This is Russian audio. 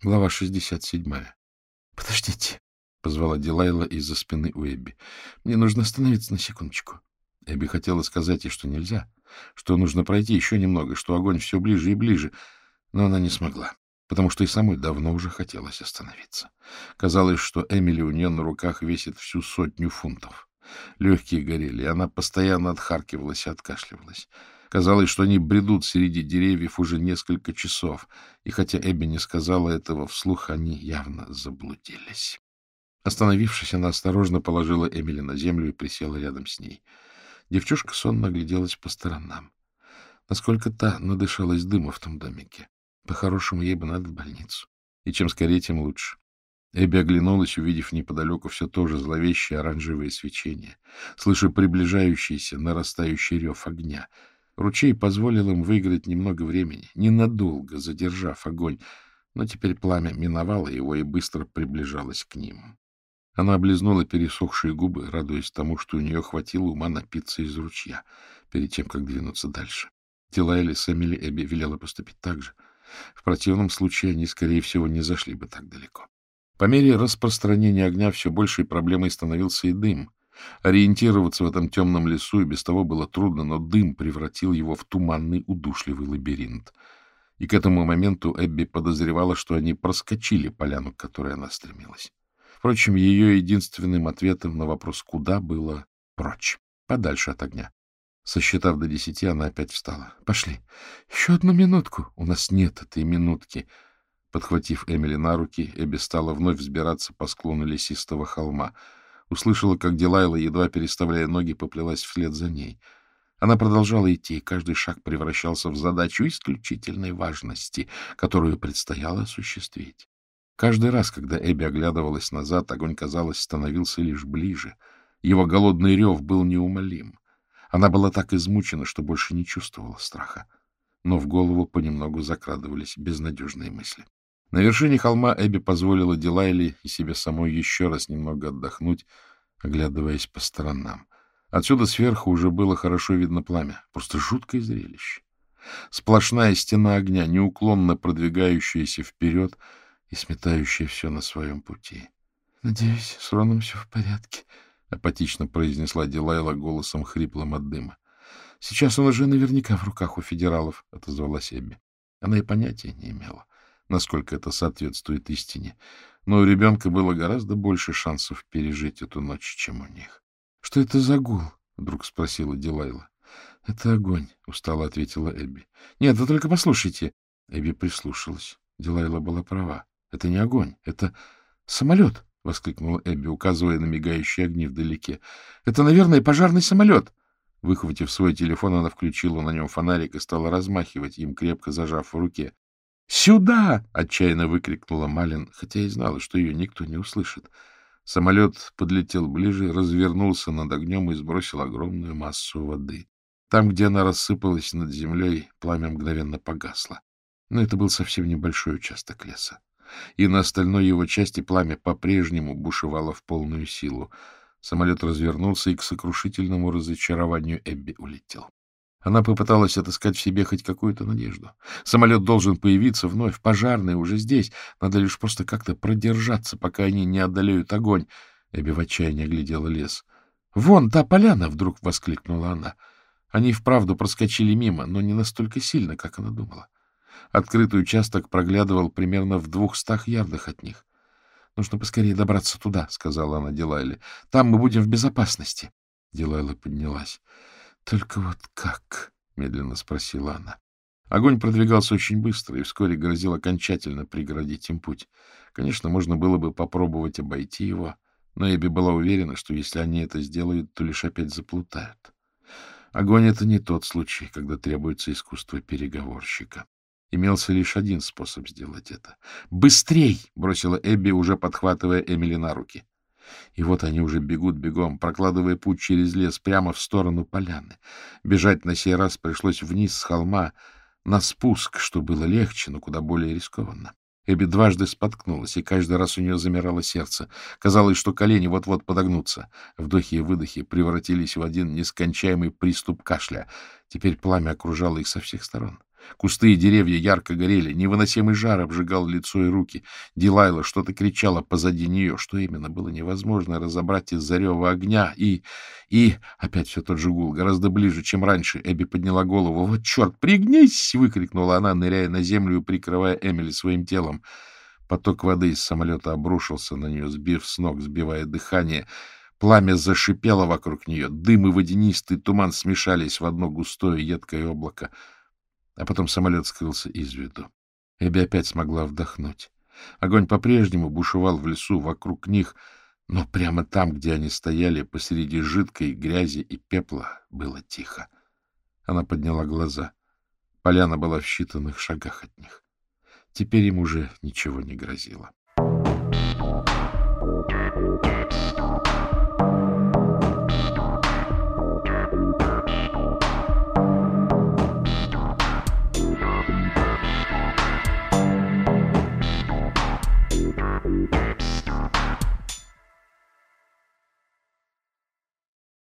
Глава 67. — Подождите, — позвала Дилайла из-за спины у Эбби. — Мне нужно остановиться на секундочку. Эбби хотела сказать ей, что нельзя, что нужно пройти еще немного, что огонь все ближе и ближе, но она не смогла, потому что и самой давно уже хотелось остановиться. Казалось, что Эмили у нее на руках весит всю сотню фунтов. Легкие горели, и она постоянно отхаркивалась и откашливалась. Казалось, что они бредут среди деревьев уже несколько часов, и хотя Эбби не сказала этого вслух, они явно заблудились. Остановившись, она осторожно положила Эмили на землю и присела рядом с ней. Девчушка сонно огляделась по сторонам. Насколько та надышалась дыма в том домике. По-хорошему, ей бы надо в больницу. И чем скорее, тем лучше. Эбби оглянулась, увидев неподалеку все то же зловещее оранжевое свечение, слыша приближающийся, нарастающий рев огня — Ручей позволил им выиграть немного времени, ненадолго задержав огонь, но теперь пламя миновало его и быстро приближалось к ним. Она облизнула пересохшие губы, радуясь тому, что у нее хватило ума напиться из ручья, перед тем, как двинуться дальше. Тилайли с Эмили Эбби велела поступить так же. В противном случае они, скорее всего, не зашли бы так далеко. По мере распространения огня все большей проблемой становился и дым. Ориентироваться в этом темном лесу и без того было трудно, но дым превратил его в туманный удушливый лабиринт. И к этому моменту Эбби подозревала, что они проскочили поляну, к которой она стремилась. Впрочем, ее единственным ответом на вопрос «куда» было «прочь», подальше от огня. Сосчитав до десяти, она опять встала. — Пошли. — Еще одну минутку. У нас нет этой минутки. Подхватив Эмили на руки, Эбби стала вновь взбираться по склону лесистого холма — Услышала, как Дилайла, едва переставляя ноги, поплелась вслед за ней. Она продолжала идти, и каждый шаг превращался в задачу исключительной важности, которую предстояло осуществить. Каждый раз, когда Эбби оглядывалась назад, огонь, казалось, становился лишь ближе. Его голодный рев был неумолим. Она была так измучена, что больше не чувствовала страха. Но в голову понемногу закрадывались безнадежные мысли. На вершине холма Эбби позволила Дилайли и себе самой еще раз немного отдохнуть, оглядываясь по сторонам. Отсюда сверху уже было хорошо видно пламя. Просто жуткое зрелище. Сплошная стена огня, неуклонно продвигающаяся вперед и сметающая все на своем пути. — Надеюсь, с Роном все в порядке, — апатично произнесла Дилайла голосом хриплым от дыма. — Сейчас он уже наверняка в руках у федералов, — отозвалась Эбби. Она и понятия не имела насколько это соответствует истине. Но у ребенка было гораздо больше шансов пережить эту ночь, чем у них. — Что это за гул? — вдруг спросила Дилайла. — Это огонь, — устало ответила Эбби. — Нет, вы только послушайте. Эбби прислушалась. Дилайла была права. — Это не огонь, это самолет, — воскликнула Эбби, указывая на мигающие огни вдалеке. — Это, наверное, пожарный самолет. Выхватив свой телефон, она включила на нем фонарик и стала размахивать им, крепко зажав в руке. «Сюда!» — отчаянно выкрикнула Малин, хотя и знала, что ее никто не услышит. Самолет подлетел ближе, развернулся над огнем и сбросил огромную массу воды. Там, где она рассыпалась над землей, пламя мгновенно погасло. Но это был совсем небольшой участок леса. И на остальной его части пламя по-прежнему бушевало в полную силу. Самолет развернулся и к сокрушительному разочарованию Эбби улетел. Она попыталась отыскать в себе хоть какую-то надежду. Самолет должен появиться вновь, пожарный уже здесь. Надо лишь просто как-то продержаться, пока они не одолеют огонь. Эбби в отчаянии глядела лес. — Вон та поляна! — вдруг воскликнула она. Они вправду проскочили мимо, но не настолько сильно, как она думала. Открытый участок проглядывал примерно в двухстах ярдах от них. — Нужно поскорее добраться туда, — сказала она Дилайле. — Там мы будем в безопасности. Дилайла поднялась. Только вот как? — медленно спросила она. Огонь продвигался очень быстро и вскоре грозил окончательно преградить им путь. Конечно, можно было бы попробовать обойти его, но Эбби была уверена, что если они это сделают, то лишь опять заплутают. Огонь — это не тот случай, когда требуется искусство переговорщика. Имелся лишь один способ сделать это. «Быстрей!» — бросила Эбби, уже подхватывая Эмили на руки. И вот они уже бегут бегом, прокладывая путь через лес прямо в сторону поляны. Бежать на сей раз пришлось вниз с холма, на спуск, что было легче, но куда более рискованно. Эбби дважды споткнулась, и каждый раз у нее замирало сердце. Казалось, что колени вот-вот подогнутся. Вдохи и выдохи превратились в один нескончаемый приступ кашля. Теперь пламя окружало их со всех сторон. Кусты и деревья ярко горели, невыносимый жар обжигал лицо и руки. Дилайла что-то кричала позади нее, что именно было невозможно разобрать из-за рева огня. И... и... опять все тот же гул, гораздо ближе, чем раньше. Эбби подняла голову. «Вот черт, пригнись!» — выкрикнула она, ныряя на землю и прикрывая Эмили своим телом. Поток воды из самолета обрушился на нее, сбив с ног, сбивая дыхание. Пламя зашипело вокруг нее. Дым и водянистый туман смешались в одно густое едкое облако. А потом самолет скрылся из виду. Эбби опять смогла вдохнуть. Огонь по-прежнему бушевал в лесу вокруг них, но прямо там, где они стояли, посреди жидкой грязи и пепла, было тихо. Она подняла глаза. Поляна была в считанных шагах от них. Теперь им уже ничего не грозило. Thank you.